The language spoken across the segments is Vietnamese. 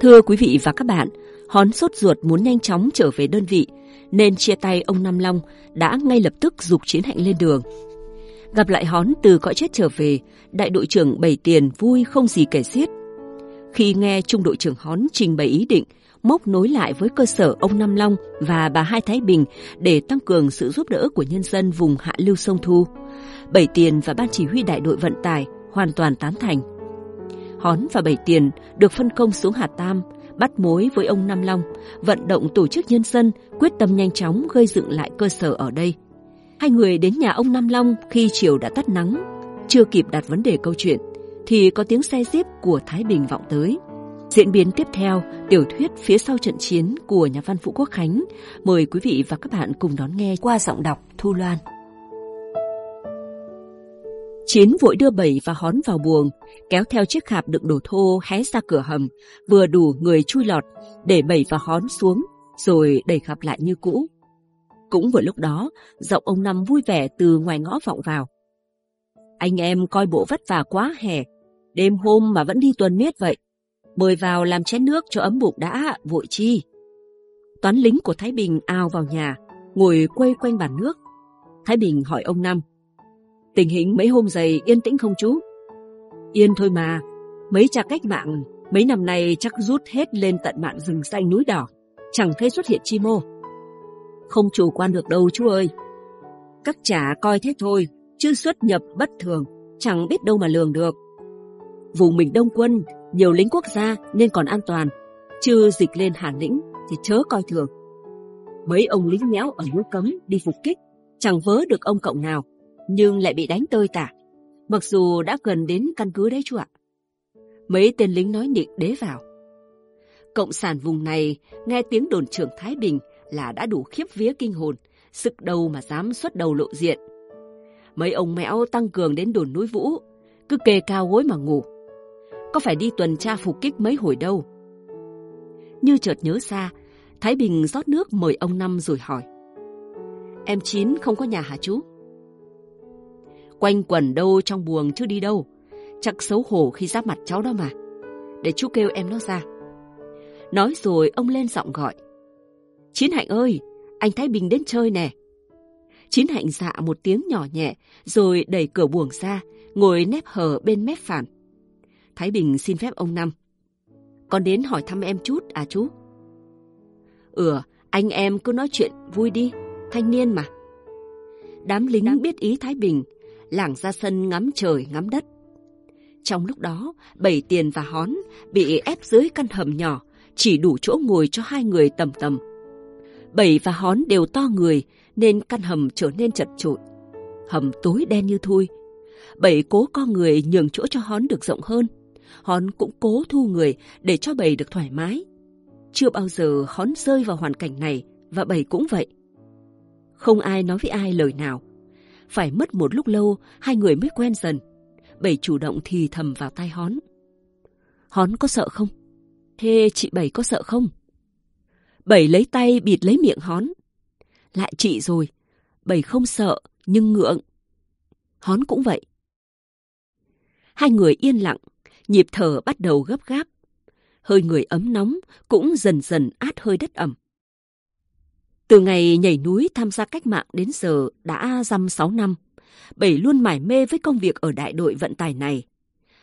Thưa quý vị và các bạn, Hón sốt ruột muốn nhanh chóng trở về đơn vị, nên chia tay ông Nam Long đã ngay lập tức dục Chiến Hạnh lên đường. Gặp lại Hón từ cõi chết trở về, đại đội trưởng Bảy Tiền vui không gì kể xiết. Khi nghe trung đội trưởng Hón trình bày ý định mốc nối lại với cơ sở ông Nam Long và bà Hai Thái Bình để tăng cường sự giúp đỡ của nhân dân vùng hạ lưu sông Thu. Bảy Tiền và Ban Chỉ huy Đại đội Vận tải hoàn toàn tán thành. Hón và Bảy Tiền được phân công xuống Hà Tam, bắt mối với ông Nam Long, vận động tổ chức nhân dân quyết tâm nhanh chóng gây dựng lại cơ sở ở đây. Hai người đến nhà ông Nam Long khi chiều đã tắt nắng, chưa kịp đặt vấn đề câu chuyện, thì có tiếng xe jeep của Thái Bình vọng tới. Diễn biến tiếp theo, tiểu thuyết phía sau trận chiến của nhà văn Vũ Quốc Khánh. Mời quý vị và các bạn cùng đón nghe qua giọng đọc Thu Loan. Chiến vội đưa bảy và hón vào buồng, kéo theo chiếc khạp đựng đồ thô hé ra cửa hầm, vừa đủ người chui lọt, để bảy và hón xuống, rồi đẩy khạp lại như cũ. Cũng vừa lúc đó, giọng ông Năm vui vẻ từ ngoài ngõ vọng vào. Anh em coi bộ vất vả quá hè, đêm hôm mà vẫn đi tuần miết vậy. Mời vào làm chén nước cho ấm bụng đã, vội chi. Toán lính của Thái Bình ao vào nhà, ngồi quay quanh bàn nước. Thái Bình hỏi ông Năm. Tình hình mấy hôm giày yên tĩnh không chú? Yên thôi mà, mấy cha cách mạng mấy năm nay chắc rút hết lên tận mạn rừng xanh núi đỏ, chẳng thấy xuất hiện chi mô. Không chủ quan được đâu chú ơi. Các trả coi thế thôi, chứ xuất nhập bất thường, chẳng biết đâu mà lường được. Vùng mình đông quân, nhiều lính quốc gia nên còn an toàn, chứ dịch lên Hàn Lĩnh thì chớ coi thường. Mấy ông lính méo ở núi cấm đi phục kích, chẳng vớ được ông cộng nào, nhưng lại bị đánh tơi tả. Mặc dù đã gần đến căn cứ đấy chú ạ. Mấy tên lính nói nịnh đế vào. Cộng sản vùng này nghe tiếng đồn trưởng Thái Bình là đã đủ khiếp vía kinh hồn, sực đầu mà dám xuất đầu lộ diện. Mấy ông mẹo tăng cường đến đồn núi Vũ, cứ kề cao gối mà ngủ. Có phải đi tuần tra phục kích mấy hồi đâu. Như chợt nhớ ra, Thái Bình rót nước mời ông Năm rồi hỏi. Em Chín không có nhà hả chú? Quanh quẩn đâu trong buồng chứ đi đâu. Chắc xấu hổ khi giáp mặt cháu đó mà. Để chú kêu em nó ra. Nói rồi ông lên giọng gọi. Chiến Hạnh ơi, anh Thái Bình đến chơi nè. Chiến Hạnh dạ một tiếng nhỏ nhẹ, rồi đẩy cửa buồng ra, ngồi nép hờ bên mép phản. Thái Bình xin phép ông Năm. Con đến hỏi thăm em chút à chú? Ừ, anh em cứ nói chuyện vui đi, thanh niên mà. Đám lính biết ý Thái Bình, làng ra sân ngắm trời ngắm đất. Trong lúc đó, bảy tiền và hón bị ép dưới căn hầm nhỏ, chỉ đủ chỗ ngồi cho hai người tầm tầm. Bảy và hón đều to người, nên căn hầm trở nên chật trội. Hầm tối đen như thui. Bảy cố co người nhường chỗ cho hón được rộng hơn. Hón cũng cố thu người để cho bảy được thoải mái. Chưa bao giờ hón rơi vào hoàn cảnh này, và bảy cũng vậy. Không ai nói với ai lời nào. Phải mất một lúc lâu, hai người mới quen dần. Bảy chủ động thì thầm vào tai hón. Hón có sợ không? Thế chị Bảy có sợ không? Bảy lấy tay bịt lấy miệng hón. Lại chị rồi. Bảy không sợ, nhưng ngượng. Hón cũng vậy. Hai người yên lặng, nhịp thở bắt đầu gấp gáp. Hơi người ấm nóng cũng dần dần át hơi đất ẩm. Từ ngày nhảy núi tham gia cách mạng đến giờ đã dăm sáu năm, Bảy luôn mải mê với công việc ở đại đội vận tải này.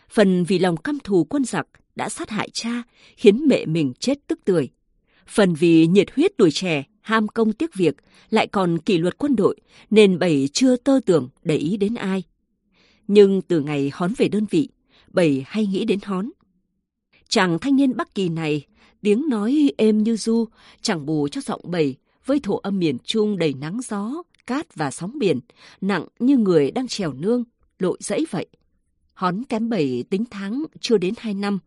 Phần vì lòng căm thù quân giặc đã sát hại cha, khiến mẹ mình chết tức tươi. Phần vì nhiệt huyết tuổi trẻ, ham công tiếc việc, lại còn kỷ luật quân đội, nên Bảy chưa tơ tưởng để ý đến ai. Nhưng từ ngày hón về đơn vị, Bảy hay nghĩ đến hón. Chàng thanh niên Bắc Kỳ này, tiếng nói êm như du, chẳng bù cho giọng Bảy với thổ âm miền Trung đầy nắng gió, cát và sóng biển, nặng như người đang trèo nương, lội dẫy vậy. Hón kém bảy tính tháng chưa đến hai năm,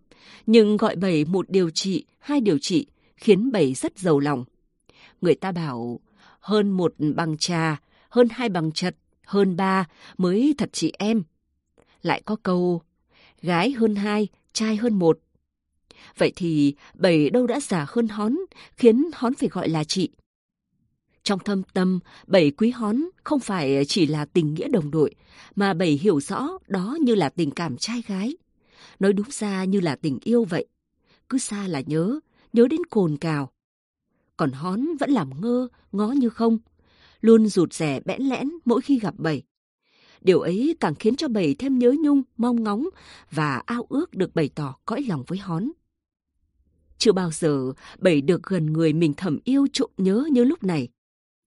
nhưng gọi bảy một điều trị, hai điều trị, khiến bảy rất giàu lòng. Người ta bảo, hơn một bằng trà, hơn hai bằng chật, hơn ba mới thật chị em. Lại có câu, gái hơn hai, trai hơn một. Vậy thì bảy đâu đã già hơn hón, khiến hón phải gọi là chị. Trong thâm tâm, bảy quý hón không phải chỉ là tình nghĩa đồng đội, mà bảy hiểu rõ đó như là tình cảm trai gái. Nói đúng ra như là tình yêu vậy. cứ xa là nhớ, nhớ đến cồn cào. Còn hón vẫn làm ngơ, ngó như không, luôn rụt rè bẽn lẽn mỗi khi gặp bảy. Điều ấy càng khiến cho bảy thêm nhớ nhung, mong ngóng và ao ước được bày tỏ cõi lòng với hón. Chưa bao giờ bảy được gần người mình thầm yêu trộm nhớ như lúc này.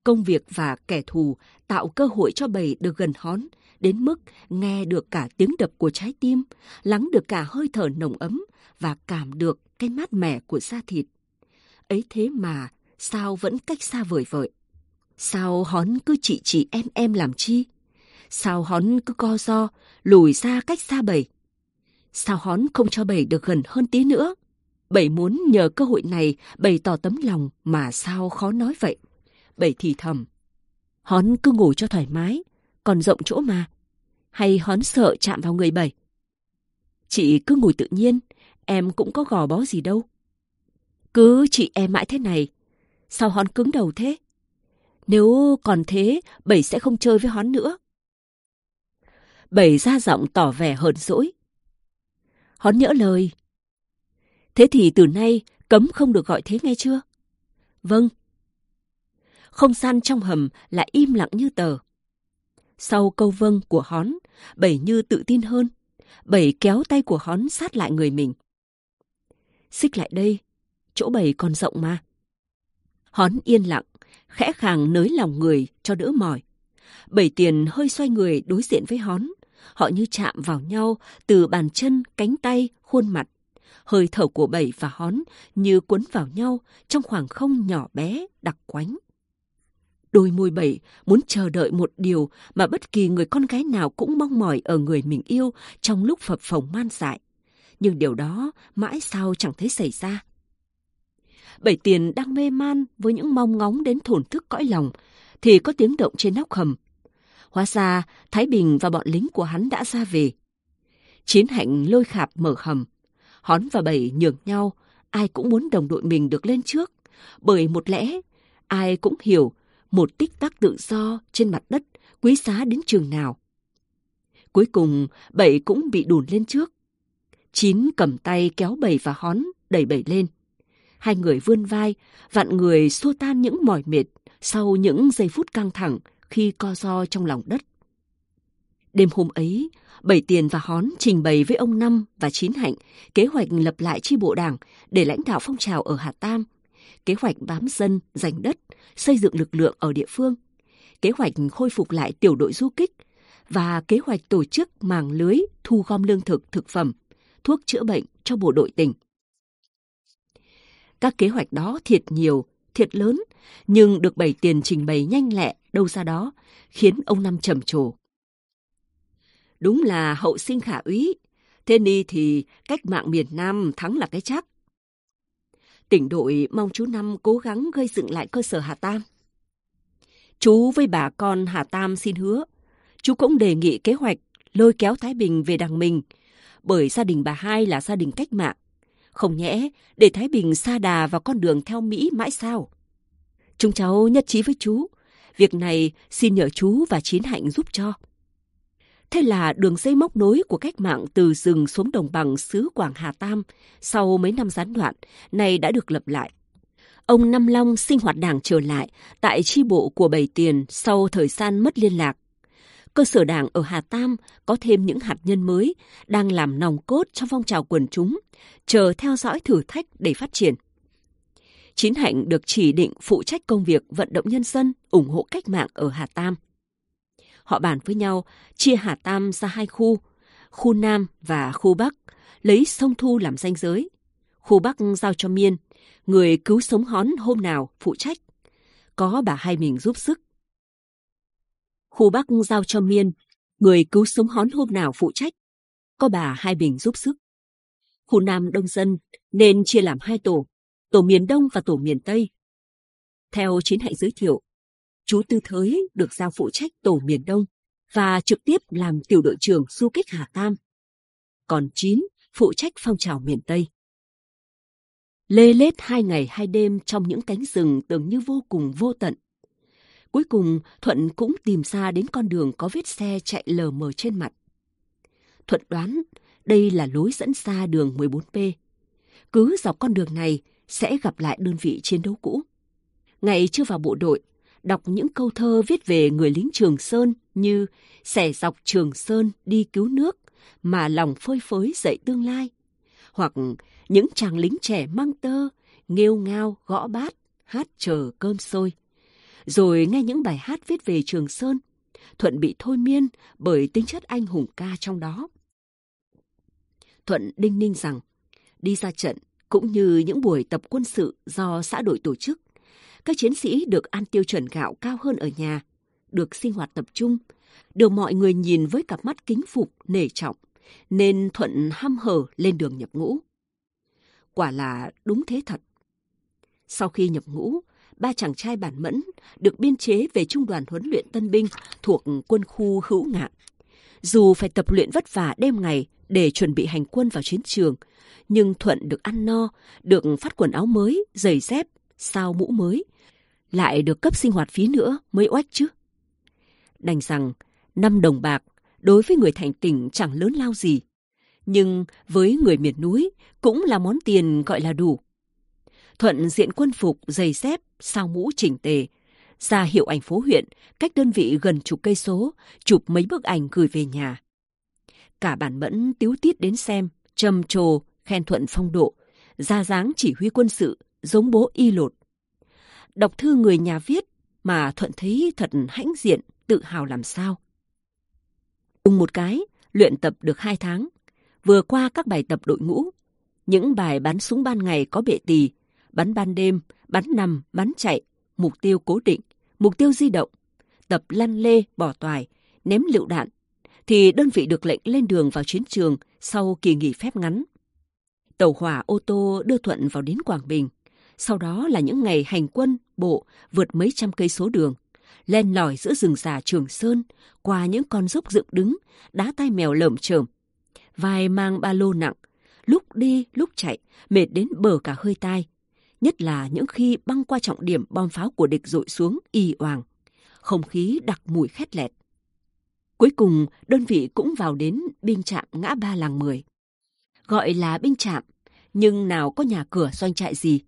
Công việc và kẻ thù tạo cơ hội cho bảy được gần hón, đến mức nghe được cả tiếng đập của trái tim, lắng được cả hơi thở nồng ấm và cảm được cái mát mẻ của da thịt. Ấy thế mà, sao vẫn cách xa vời vợi? Sao hón cứ chị chị em em làm chi? Sao hón cứ co do, lùi ra cách xa bầy? Sao hón không cho bầy được gần hơn tí nữa? Bầy muốn nhờ cơ hội này bày tỏ tấm lòng mà sao khó nói vậy? Bảy thì thầm. Hón cứ ngủ cho thoải mái, còn rộng chỗ mà. Hay hón sợ chạm vào người bảy Chị cứ ngồi tự nhiên, em cũng có gò bó gì đâu. Cứ chị em mãi thế này, sao hón cứng đầu thế? Nếu còn thế, Bảy sẽ không chơi với hón nữa. Bảy ra giọng tỏ vẻ hờn dỗi. Hón nhỡ lời. Thế thì từ nay cấm không được gọi thế nghe chưa? Vâng. Không gian trong hầm lại im lặng như tờ. Sau câu vâng của hón, Bảy như tự tin hơn. Bảy kéo tay của hón sát lại người mình. Xích lại đây, chỗ bảy còn rộng mà. Hón yên lặng, khẽ khàng nới lòng người cho đỡ mỏi. Bảy tiền hơi xoay người đối diện với hón. Họ như chạm vào nhau từ bàn chân, cánh tay, khuôn mặt. Hơi thở của bảy và hón như cuốn vào nhau trong khoảng không nhỏ bé, đặc quánh. Đôi môi bảy muốn chờ đợi một điều mà bất kỳ người con gái nào cũng mong mỏi ở người mình yêu trong lúc phập phồng man dại. Nhưng điều đó mãi sao chẳng thấy xảy ra. Bảy tiền đang mê man với những mong ngóng đến thổn thức cõi lòng, thì có tiếng động trên nóc hầm. Hóa ra, Thái Bình và bọn lính của hắn đã ra về. Chiến hạnh lôi khạp mở hầm. Hón và Bảy nhường nhau, ai cũng muốn đồng đội mình được lên trước. Bởi một lẽ, ai cũng hiểu một tích tắc tự do trên mặt đất quý giá đến trường nào. Cuối cùng, Bảy cũng bị đùn lên trước. Chín cầm tay kéo Bảy và Hón đẩy Bảy lên. Hai người vươn vai, vạn người xua tan những mỏi mệt sau những giây phút căng thẳng khi co do trong lòng đất. Đêm hôm ấy, Bảy Tiền và Hón trình bày với ông Năm và Chín Hạnh kế hoạch lập lại chi bộ đảng để lãnh đạo phong trào ở Hà Tam, kế hoạch bám dân, giành đất, xây dựng lực lượng ở địa phương, kế hoạch khôi phục lại tiểu đội du kích và kế hoạch tổ chức màng lưới thu gom lương thực, thực phẩm, thuốc chữa bệnh cho bộ đội tỉnh. Các kế hoạch đó thiệt nhiều, thiệt lớn, nhưng được bày tiền trình bày nhanh lẹ đâu ra đó, khiến ông Năm trầm trồ. Đúng là hậu sinh khả úy, thế ni thì cách mạng miền Nam thắng là cái chắc. Tỉnh đội mong chú Năm cố gắng gây dựng lại cơ sở Hà Tam. Chú với bà con Hà Tam xin hứa, chú cũng đề nghị kế hoạch lôi kéo Thái Bình về đằng mình, bởi gia đình bà hai là gia đình cách mạng. Không nhẽ để Thái Bình xa đà vào con đường theo Mỹ mãi sao? Chúng cháu nhất trí với chú. Việc này xin nhờ chú và Chín Hạnh giúp cho. Thế là đường dây móc nối của cách mạng từ rừng xuống đồng bằng xứ Quảng Hà Tam sau mấy năm gián đoạn này đã được lập lại. Ông Năm Long sinh hoạt đảng trở lại tại chi bộ của Bảy Tiền sau thời gian mất liên lạc. Cơ sở đảng ở Hà Tam có thêm những hạt nhân mới đang làm nòng cốt trong phong trào quần chúng, chờ theo dõi thử thách để phát triển. Chín Hạnh được chỉ định phụ trách công việc vận động nhân dân ủng hộ cách mạng ở Hà Tam. Họ bàn với nhau chia Hà Tam ra hai khu, khu Nam và khu Bắc, lấy sông Thu làm ranh giới. Khu Bắc giao cho Miên, người cứu sống hón hôm nào phụ trách. Có bà hai mình giúp sức. Khu Bắc giao cho Miên, người cứu sống hón hôm nào phụ trách. Có bà hai bình giúp sức. Khu Nam đông dân nên chia làm hai tổ, tổ miền Đông và tổ miền Tây. Theo chiến hạnh giới thiệu, chú Tư Thới được giao phụ trách tổ miền Đông và trực tiếp làm tiểu đội trưởng du kích Hà Tam. Còn Chín phụ trách phong trào miền Tây. Lê lết hai ngày hai đêm trong những cánh rừng tưởng như vô cùng vô tận. Cuối cùng, Thuận cũng tìm ra đến con đường có vết xe chạy lờ mờ trên mặt. Thuận đoán đây là lối dẫn ra đường 14P. cứ dọc con đường này sẽ gặp lại đơn vị chiến đấu cũ. Ngày chưa vào bộ đội, đọc những câu thơ viết về người lính Trường Sơn như xẻ dọc Trường Sơn đi cứu nước mà lòng phơi phới dậy tương lai. Hoặc những chàng lính trẻ mang tơ, nghêu ngao gõ bát, hát chờ cơm sôi. Rồi nghe những bài hát viết về Trường Sơn, Thuận bị thôi miên bởi tính chất anh hùng ca trong đó. Thuận đinh ninh rằng, đi ra trận cũng như những buổi tập quân sự do xã đội tổ chức, các chiến sĩ được ăn tiêu chuẩn gạo cao hơn ở nhà, được sinh hoạt tập trung, được mọi người nhìn với cặp mắt kính phục, nể trọng, nên Thuận ham hở lên đường nhập ngũ. Quả là đúng thế thật. Sau khi nhập ngũ, ba chàng trai bản mẫn được biên chế về trung đoàn huấn luyện tân binh thuộc quân khu hữu ngạn. Dù phải tập luyện vất vả đêm ngày để chuẩn bị hành quân vào chiến trường, nhưng Thuận được ăn no, được phát quần áo mới, giày dép, sao mũ mới, lại được cấp sinh hoạt phí nữa mới oách chứ. Đành rằng, năm đồng bạc đối với người thành tỉnh chẳng lớn lao gì, nhưng với người miền núi cũng là món tiền gọi là đủ. Thuận diện quân phục, giày dép, sao mũ chỉnh tề, ra hiệu ảnh phố huyện, cách đơn vị gần chục cây số, chụp mấy bức ảnh gửi về nhà. Cả bản mẫn tiếu tiết đến xem, trầm trồ, khen Thuận phong độ, ra dáng chỉ huy quân sự, giống bố y lột. Đọc thư người nhà viết mà Thuận thấy thật hãnh diện, tự hào làm sao. Cùng một cái, luyện tập được hai tháng, vừa qua các bài tập đội ngũ, những bài bắn súng ban ngày có bệ tỳ, bắn ban đêm, bắn nằm, bắn chạy, mục tiêu cố định, mục tiêu di động, tập lăn lê, bỏ toài, ném lựu đạn, thì đơn vị được lệnh lên đường vào chiến trường sau kỳ nghỉ phép ngắn. Tàu hỏa ô tô đưa Thuận vào đến Quảng Bình. Sau đó là những ngày hành quân, bộ, vượt mấy trăm cây số đường. Len lỏi giữa rừng già Trường Sơn, qua những con dốc dựng đứng, đá tay mèo lởm chởm. Vai mang ba lô nặng, lúc đi lúc chạy, mệt đến bờ cả hơi tai. Nhất là những khi băng qua trọng điểm bom pháo của địch dội xuống y oàng. Không khí đặc mùi khét lẹt. Cuối cùng, đơn vị cũng vào đến binh trạm ngã ba làng mười. Gọi là binh trạm, nhưng nào có nhà cửa doanh trại gì.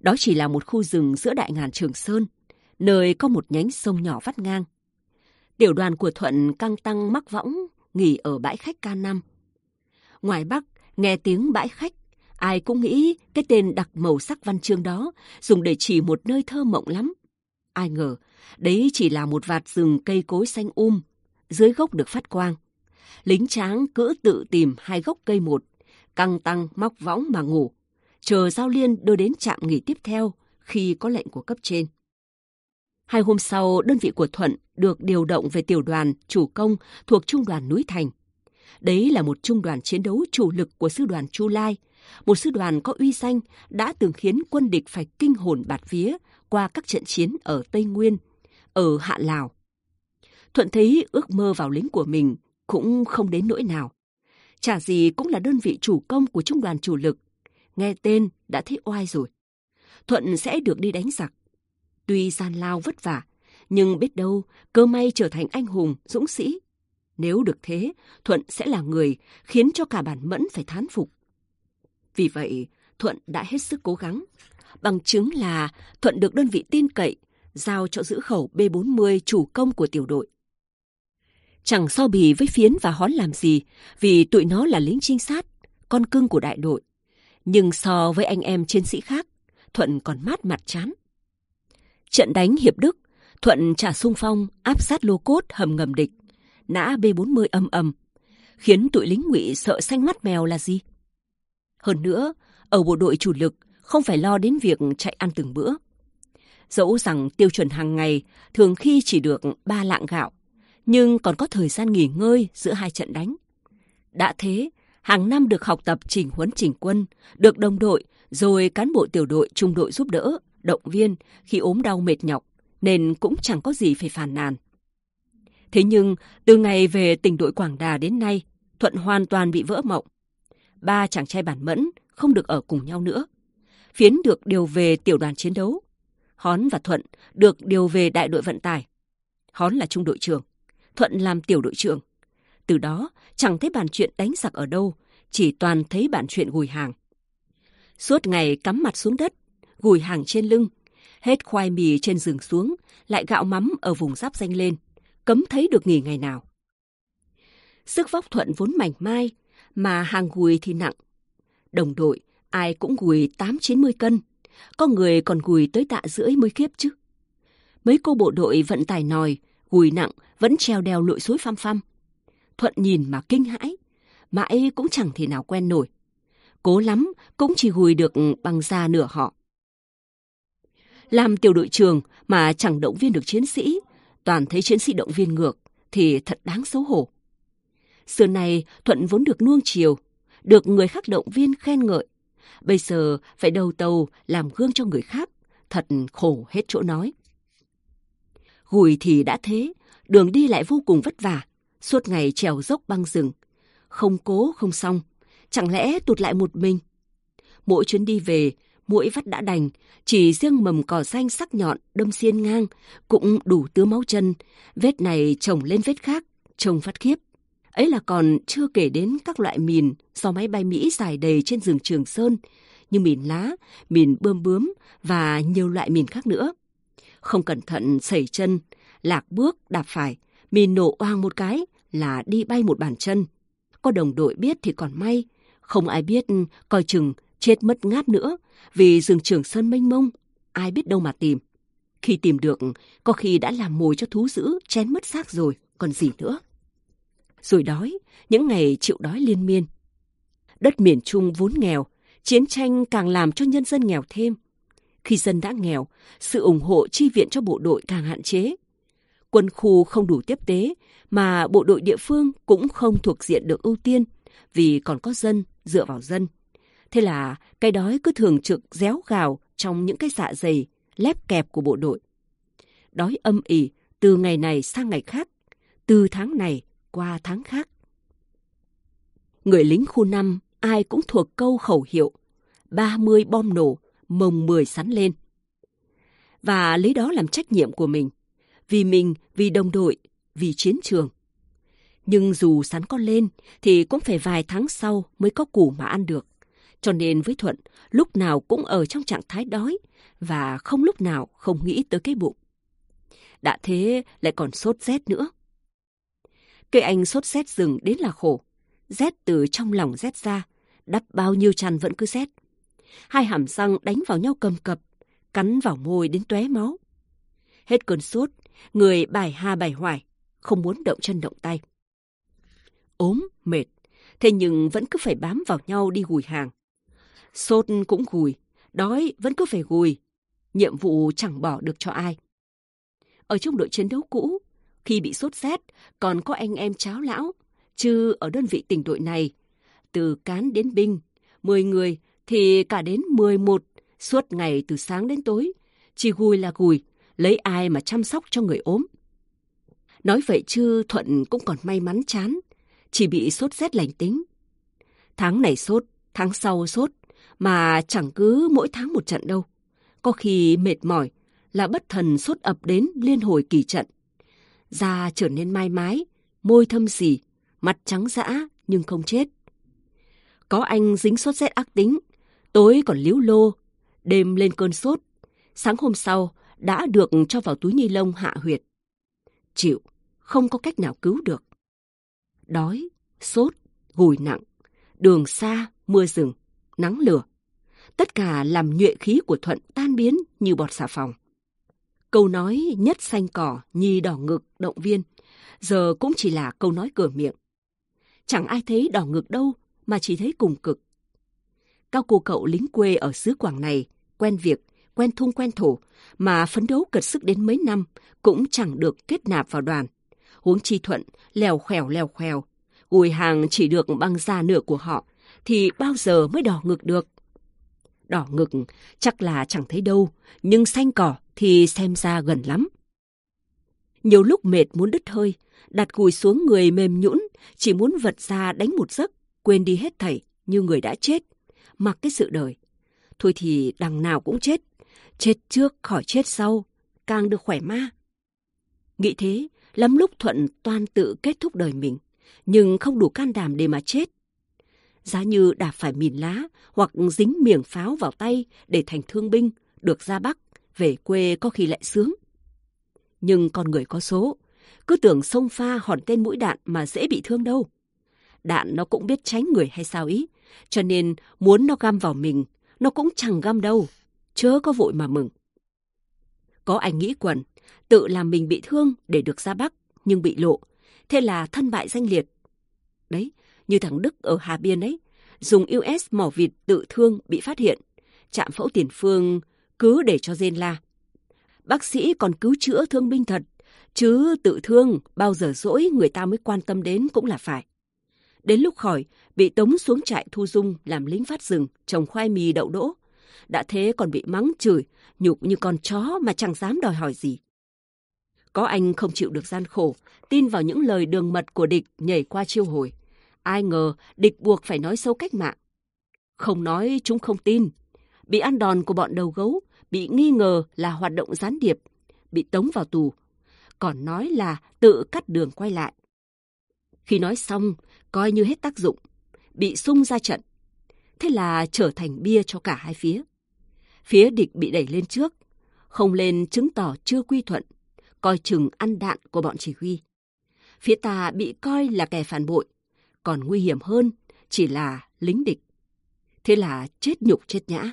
Đó chỉ là một khu rừng giữa đại ngàn Trường Sơn, nơi có một nhánh sông nhỏ vắt ngang. Tiểu đoàn của Thuận căng tăng mắc võng, nghỉ ở bãi khách K5. Ngoài Bắc, nghe tiếng bãi khách, ai cũng nghĩ cái tên đặc màu sắc văn chương đó dùng để chỉ một nơi thơ mộng lắm. Ai ngờ, đấy chỉ là một vạt rừng cây cối xanh um, dưới gốc được phát quang. Lính tráng cứ tự tìm hai gốc cây một, căng tăng móc võng mà ngủ, chờ Giao Liên đưa đến trạm nghỉ tiếp theo khi có lệnh của cấp trên. Hai hôm sau, đơn vị của Thuận được điều động về tiểu đoàn chủ công thuộc trung đoàn núi Thành. Đấy là một trung đoàn chiến đấu chủ lực của sư đoàn Chu Lai, một sư đoàn có uy danh đã từng khiến quân địch phải kinh hồn bạt vía qua các trận chiến ở Tây Nguyên, ở Hạ Lào. Thuận thấy ước mơ vào lính của mình cũng không đến nỗi nào. Chả gì cũng là đơn vị chủ công của trung đoàn chủ lực. Nghe tên đã thấy oai rồi. Thuận sẽ được đi đánh giặc. Tuy gian lao vất vả, nhưng biết đâu cơ may trở thành anh hùng, dũng sĩ. Nếu được thế, Thuận sẽ là người khiến cho cả bản mẫn phải thán phục. Vì vậy, Thuận đã hết sức cố gắng. Bằng chứng là Thuận được đơn vị tin cậy, giao cho giữ khẩu B40 chủ công của tiểu đội. Chẳng so bì với Phiến và Hón làm gì, vì tụi nó là lính trinh sát, con cưng của đại đội. Nhưng so với anh em chiến sĩ khác, Thuận còn mát mặt chán. Trận đánh Hiệp Đức, Thuận trả sung phong áp sát lô cốt hầm ngầm địch, nã B-40 âm âm, khiến tụi lính ngụy sợ xanh mắt mèo là gì? Hơn nữa, ở bộ đội chủ lực không phải lo đến việc chạy ăn từng bữa. Dẫu rằng tiêu chuẩn hàng ngày thường khi chỉ được ba lạng gạo, nhưng còn có thời gian nghỉ ngơi giữa hai trận đánh. Đã thế, hàng năm được học tập chỉnh huấn chỉnh quân, được đồng đội, rồi cán bộ tiểu đội trung đội giúp đỡ, động viên khi ốm đau mệt nhọc, nên cũng chẳng có gì phải phàn nàn. Thế nhưng, từ ngày về tỉnh đội Quảng Đà đến nay, Thuận hoàn toàn bị vỡ mộng. Ba chàng trai bản mẫn không được ở cùng nhau nữa. Phiến được điều về tiểu đoàn chiến đấu. Hón và Thuận được điều về đại đội vận tải. Hón là trung đội trưởng. Thuận làm tiểu đội trưởng. Từ đó, chẳng thấy bàn chuyện đánh giặc ở đâu, chỉ toàn thấy bàn chuyện gùi hàng. Suốt ngày cắm mặt xuống đất, gùi hàng trên lưng, hết khoai mì trên rừng xuống, lại gạo mắm ở vùng giáp danh lên, cấm thấy được nghỉ ngày nào. Sức vóc Thuận vốn mảnh mai, mà hàng gùi thì nặng. Đồng đội, ai cũng gùi 8-90 cân, có người còn gùi tới tạ rưỡi mới khiếp chứ. Mấy cô bộ đội vận tải nòi, gùi nặng, vẫn treo đèo lội suối phăm phăm. Thuận nhìn mà kinh hãi, mãi cũng chẳng thể nào quen nổi. Cố lắm, cũng chỉ gùi được bằng da nửa họ. Làm tiểu đội trường mà chẳng động viên được chiến sĩ, toàn thấy chiến sĩ động viên ngược, thì thật đáng xấu hổ. Xưa này, Thuận vốn được nuông chiều, được người khác động viên khen ngợi. Bây giờ phải đầu tàu làm gương cho người khác, thật khổ hết chỗ nói. Gùi thì đã thế, đường đi lại vô cùng vất vả, suốt ngày trèo dốc băng rừng. Không cố không xong, chẳng lẽ tụt lại một mình? Mỗi chuyến đi về, mũi vắt đã đành, chỉ riêng mầm cỏ xanh sắc nhọn đâm xiên ngang cũng đủ tứa máu chân, vết này chồng lên vết khác, trông phát khiếp. Ấy là còn chưa kể đến các loại mìn do máy bay Mỹ dài đầy trên rừng Trường Sơn, như mìn lá, mìn bơm bướm và nhiều loại mìn khác nữa. Không cẩn thận sẩy chân, lạc bước đạp phải, mìn nổ oang một cái là đi bay một bàn chân. Có đồng đội biết thì còn may, không ai biết ừ, coi chừng chết mất ngát nữa vì rừng Trường Sơn mênh mông, ai biết đâu mà tìm. Khi tìm được, có khi đã làm mồi cho thú dữ, chén mất xác rồi, còn gì nữa rồi đói, những ngày chịu đói liên miên. Đất miền Trung vốn nghèo, chiến tranh càng làm cho nhân dân nghèo thêm. Khi dân đã nghèo, sự ủng hộ chi viện cho bộ đội càng hạn chế. Quân khu không đủ tiếp tế, mà bộ đội địa phương cũng không thuộc diện được ưu tiên, vì còn có dân dựa vào dân. Thế là cái đói cứ thường trực réo gào trong những cái dạ dày, lép kẹp của bộ đội. Đói âm ỉ từ ngày này sang ngày khác, từ tháng này qua tháng khác. Người lính khu 5 ai cũng thuộc câu khẩu hiệu 30 bom nổ, mồng 10 sắn lên. Và lấy đó làm trách nhiệm của mình. Vì mình, vì đồng đội, vì chiến trường. Nhưng dù sắn có lên thì cũng phải vài tháng sau mới có củ mà ăn được. Cho nên với Thuận, lúc nào cũng ở trong trạng thái đói và không lúc nào không nghĩ tới cái bụng. Đã thế lại còn sốt rét nữa. Cây anh sốt rét rừng đến là khổ. Rét từ trong lòng rét ra, đắp bao nhiêu chăn vẫn cứ rét. Hai hàm răng đánh vào nhau cầm cập, cắn vào môi đến tóe máu. Hết cơn sốt, người bài ha bài hoài, không muốn động chân động tay. Ốm, mệt, thế nhưng vẫn cứ phải bám vào nhau đi gùi hàng. Sốt cũng gùi, đói vẫn cứ phải gùi. Nhiệm vụ chẳng bỏ được cho ai. Ở trong đội chiến đấu cũ, khi bị sốt rét, còn có anh em cháo lão, chứ ở đơn vị tỉnh đội này, từ cán đến binh, 10 người thì cả đến 11, suốt ngày từ sáng đến tối, chỉ gùi là gùi, lấy ai mà chăm sóc cho người ốm. Nói vậy chứ Thuận cũng còn may mắn chán, chỉ bị sốt rét lành tính. Tháng này sốt, tháng sau sốt, mà chẳng cứ mỗi tháng một trận đâu. Có khi mệt mỏi là bất thần sốt ập đến liên hồi kỳ trận da trở nên mai mái, môi thâm xỉ, mặt trắng dã nhưng không chết. Có anh dính sốt rét ác tính, tối còn líu lô, đêm lên cơn sốt, sáng hôm sau đã được cho vào túi ni lông hạ huyệt. Chịu, không có cách nào cứu được. Đói, sốt, gùi nặng, đường xa, mưa rừng, nắng lửa. Tất cả làm nhuệ khí của Thuận tan biến như bọt xà phòng. Câu nói nhất xanh cỏ, nhì đỏ ngực, động viên, giờ cũng chỉ là câu nói cửa miệng. Chẳng ai thấy đỏ ngực đâu, mà chỉ thấy cùng cực. Cao cô cậu lính quê ở xứ Quảng này, quen việc, quen thung quen thủ mà phấn đấu cật sức đến mấy năm, cũng chẳng được kết nạp vào đoàn. Huống chi thuận, lèo khèo lèo khèo, gùi hàng chỉ được băng da nửa của họ, thì bao giờ mới đỏ ngực được. Đỏ ngực chắc là chẳng thấy đâu, nhưng xanh cỏ thì xem ra gần lắm. Nhiều lúc mệt muốn đứt hơi, đặt gùi xuống người mềm nhũn, chỉ muốn vật ra đánh một giấc, quên đi hết thảy như người đã chết, mặc cái sự đời. Thôi thì đằng nào cũng chết, chết trước khỏi chết sau, càng được khỏe ma. Nghĩ thế, lắm lúc Thuận toan tự kết thúc đời mình, nhưng không đủ can đảm để mà chết. Giá như đạp phải mìn lá hoặc dính miệng pháo vào tay để thành thương binh, được ra Bắc, về quê có khi lại sướng. Nhưng con người có số, cứ tưởng sông pha hòn tên mũi đạn mà dễ bị thương đâu. Đạn nó cũng biết tránh người hay sao ý, cho nên muốn nó găm vào mình, nó cũng chẳng găm đâu, chớ có vội mà mừng. Có anh nghĩ quần, tự làm mình bị thương để được ra Bắc, nhưng bị lộ, thế là thân bại danh liệt. Đấy, như thằng Đức ở Hà Biên ấy, dùng US mỏ vịt tự thương bị phát hiện, chạm phẫu tiền phương cứ để cho rên la. Bác sĩ còn cứu chữa thương binh thật, chứ tự thương bao giờ dỗi người ta mới quan tâm đến cũng là phải. Đến lúc khỏi, bị tống xuống trại thu dung làm lính phát rừng, trồng khoai mì đậu đỗ. Đã thế còn bị mắng chửi, nhục như con chó mà chẳng dám đòi hỏi gì. Có anh không chịu được gian khổ, tin vào những lời đường mật của địch nhảy qua chiêu hồi. Ai ngờ địch buộc phải nói sâu cách mạng. Không nói chúng không tin. Bị ăn đòn của bọn đầu gấu, bị nghi ngờ là hoạt động gián điệp, bị tống vào tù. Còn nói là tự cắt đường quay lại. Khi nói xong, coi như hết tác dụng, bị sung ra trận. Thế là trở thành bia cho cả hai phía. Phía địch bị đẩy lên trước, không lên chứng tỏ chưa quy thuận, coi chừng ăn đạn của bọn chỉ huy. Phía ta bị coi là kẻ phản bội, còn nguy hiểm hơn chỉ là lính địch. Thế là chết nhục chết nhã.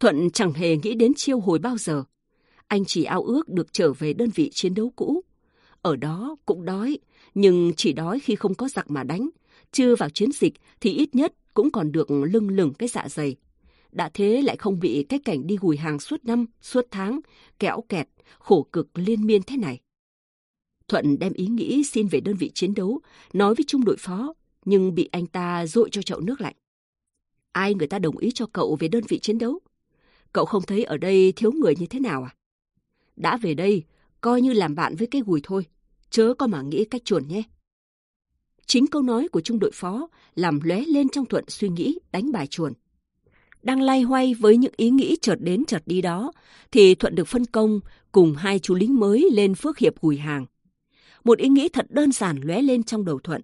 Thuận chẳng hề nghĩ đến chiêu hồi bao giờ. Anh chỉ ao ước được trở về đơn vị chiến đấu cũ. Ở đó cũng đói, nhưng chỉ đói khi không có giặc mà đánh. Chưa vào chiến dịch thì ít nhất cũng còn được lưng lửng cái dạ dày. Đã thế lại không bị cái cảnh đi gùi hàng suốt năm, suốt tháng, kẽo kẹt, khổ cực liên miên thế này. Thuận đem ý nghĩ xin về đơn vị chiến đấu, nói với trung đội phó, nhưng bị anh ta dội cho chậu nước lạnh. Ai người ta đồng ý cho cậu về đơn vị chiến đấu? Cậu không thấy ở đây thiếu người như thế nào à? Đã về đây, coi như làm bạn với cái gùi thôi, chớ có mà nghĩ cách chuồn nhé. Chính câu nói của trung đội phó làm lóe lên trong Thuận suy nghĩ đánh bài chuồn. Đang lay hoay với những ý nghĩ chợt đến chợt đi đó, thì Thuận được phân công cùng hai chú lính mới lên phước hiệp gùi hàng. Một ý nghĩ thật đơn giản lóe lên trong đầu Thuận.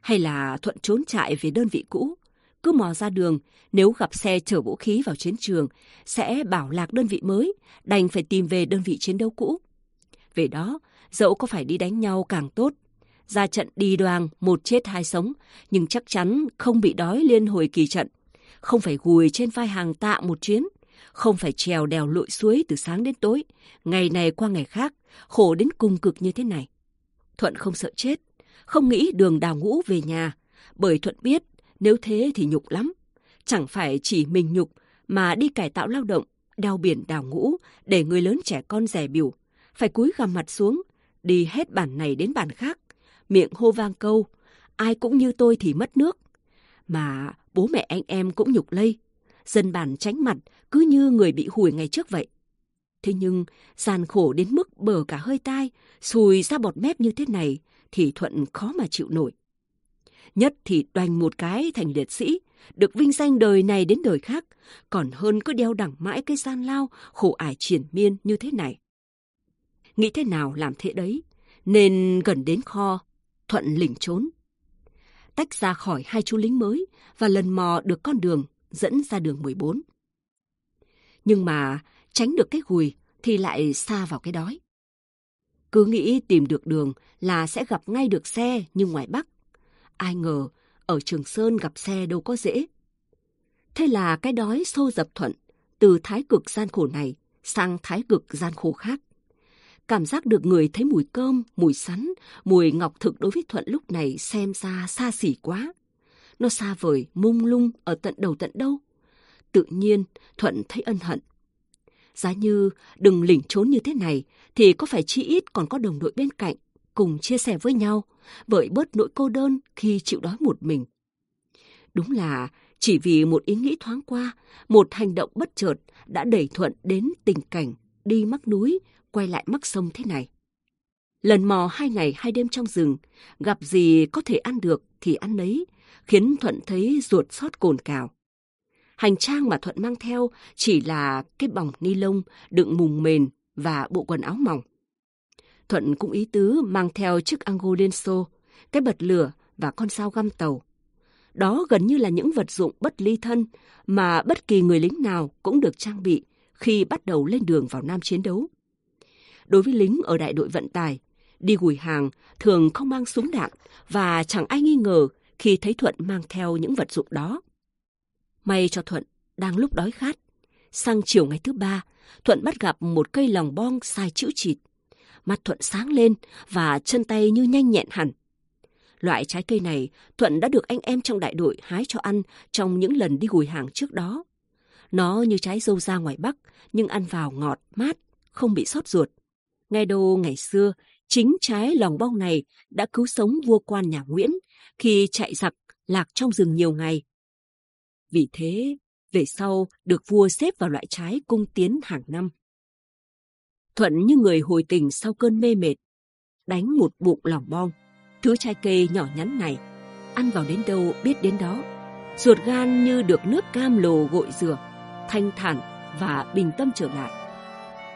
Hay là Thuận trốn chạy về đơn vị cũ, cứ mò ra đường, nếu gặp xe chở vũ khí vào chiến trường, sẽ bảo lạc đơn vị mới, đành phải tìm về đơn vị chiến đấu cũ. Về đó, dẫu có phải đi đánh nhau càng tốt. Ra trận đi đoàn, một chết hai sống, nhưng chắc chắn không bị đói liên hồi kỳ trận. Không phải gùi trên vai hàng tạ một chuyến, không phải trèo đèo lội suối từ sáng đến tối, ngày này qua ngày khác, khổ đến cùng cực như thế này. Thuận không sợ chết, không nghĩ đường đào ngũ về nhà, bởi Thuận biết nếu thế thì nhục lắm. Chẳng phải chỉ mình nhục mà đi cải tạo lao động, đào biển đào ngũ để người lớn trẻ con rẻ biểu. Phải cúi gằm mặt xuống, đi hết bản này đến bản khác. Miệng hô vang câu, ai cũng như tôi thì mất nước. Mà bố mẹ anh em cũng nhục lây. Dân bản tránh mặt cứ như người bị hùi ngày trước vậy. Thế nhưng, gian khổ đến mức bờ cả hơi tai, xùi ra bọt mép như thế này, thì Thuận khó mà chịu nổi. Nhất thì đoành một cái thành liệt sĩ, được vinh danh đời này đến đời khác, còn hơn cứ đeo đẳng mãi cái gian lao, khổ ải triển miên như thế này. Nghĩ thế nào làm thế đấy, nên gần đến kho, Thuận lỉnh trốn. Tách ra khỏi hai chú lính mới và lần mò được con đường dẫn ra đường 14. Nhưng mà tránh được cái gùi thì lại xa vào cái đói. Cứ nghĩ tìm được đường là sẽ gặp ngay được xe như ngoài Bắc. Ai ngờ, ở Trường Sơn gặp xe đâu có dễ. Thế là cái đói xô dập thuận, từ thái cực gian khổ này sang thái cực gian khổ khác. Cảm giác được người thấy mùi cơm, mùi sắn, mùi ngọc thực đối với Thuận lúc này xem ra xa xỉ quá. Nó xa vời, mông lung ở tận đầu tận đâu. Tự nhiên, Thuận thấy ân hận. Giá như đừng lỉnh trốn như thế này, thì có phải chi ít còn có đồng đội bên cạnh, cùng chia sẻ với nhau, bởi bớt nỗi cô đơn khi chịu đói một mình. Đúng là chỉ vì một ý nghĩ thoáng qua, một hành động bất chợt đã đẩy Thuận đến tình cảnh đi mắc núi, quay lại mắc sông thế này. Lần mò hai ngày hai đêm trong rừng, gặp gì có thể ăn được thì ăn nấy, khiến Thuận thấy ruột xót cồn cào. Hành trang mà Thuận mang theo chỉ là cái bỏng ni lông đựng mùng mền và bộ quần áo mỏng. Thuận cũng ý tứ mang theo chiếc ango Lenso, cái bật lửa và con dao găm tàu. Đó gần như là những vật dụng bất ly thân mà bất kỳ người lính nào cũng được trang bị khi bắt đầu lên đường vào Nam chiến đấu. Đối với lính ở đại đội vận tải, đi gùi hàng thường không mang súng đạn và chẳng ai nghi ngờ khi thấy Thuận mang theo những vật dụng đó. May cho Thuận đang lúc đói khát. Sang chiều ngày thứ ba, Thuận bắt gặp một cây lòng bong sai chữ chịt. mắt Thuận sáng lên và chân tay như nhanh nhẹn hẳn. Loại trái cây này Thuận đã được anh em trong đại đội hái cho ăn trong những lần đi gùi hàng trước đó. Nó như trái dâu da ngoài Bắc, nhưng ăn vào ngọt, mát, không bị sót ruột. Nghe đô ngày xưa, chính trái lòng bong này đã cứu sống vua quan nhà Nguyễn khi chạy giặc lạc trong rừng nhiều ngày. Vì thế, về sau được vua xếp vào loại trái cung tiến hàng năm. Thuận như người hồi tình sau cơn mê mệt, đánh một bụng lòng bong, thứ trái cây nhỏ nhắn này, ăn vào đến đâu biết đến đó. Ruột gan như được nước cam lồ gội rửa, thanh thản và bình tâm trở lại.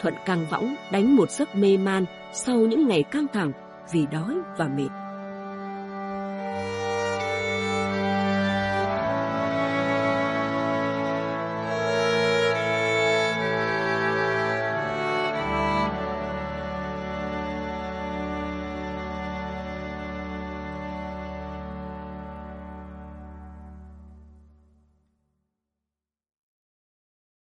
Thuận càng võng đánh một giấc mê man sau những ngày căng thẳng vì đói và mệt.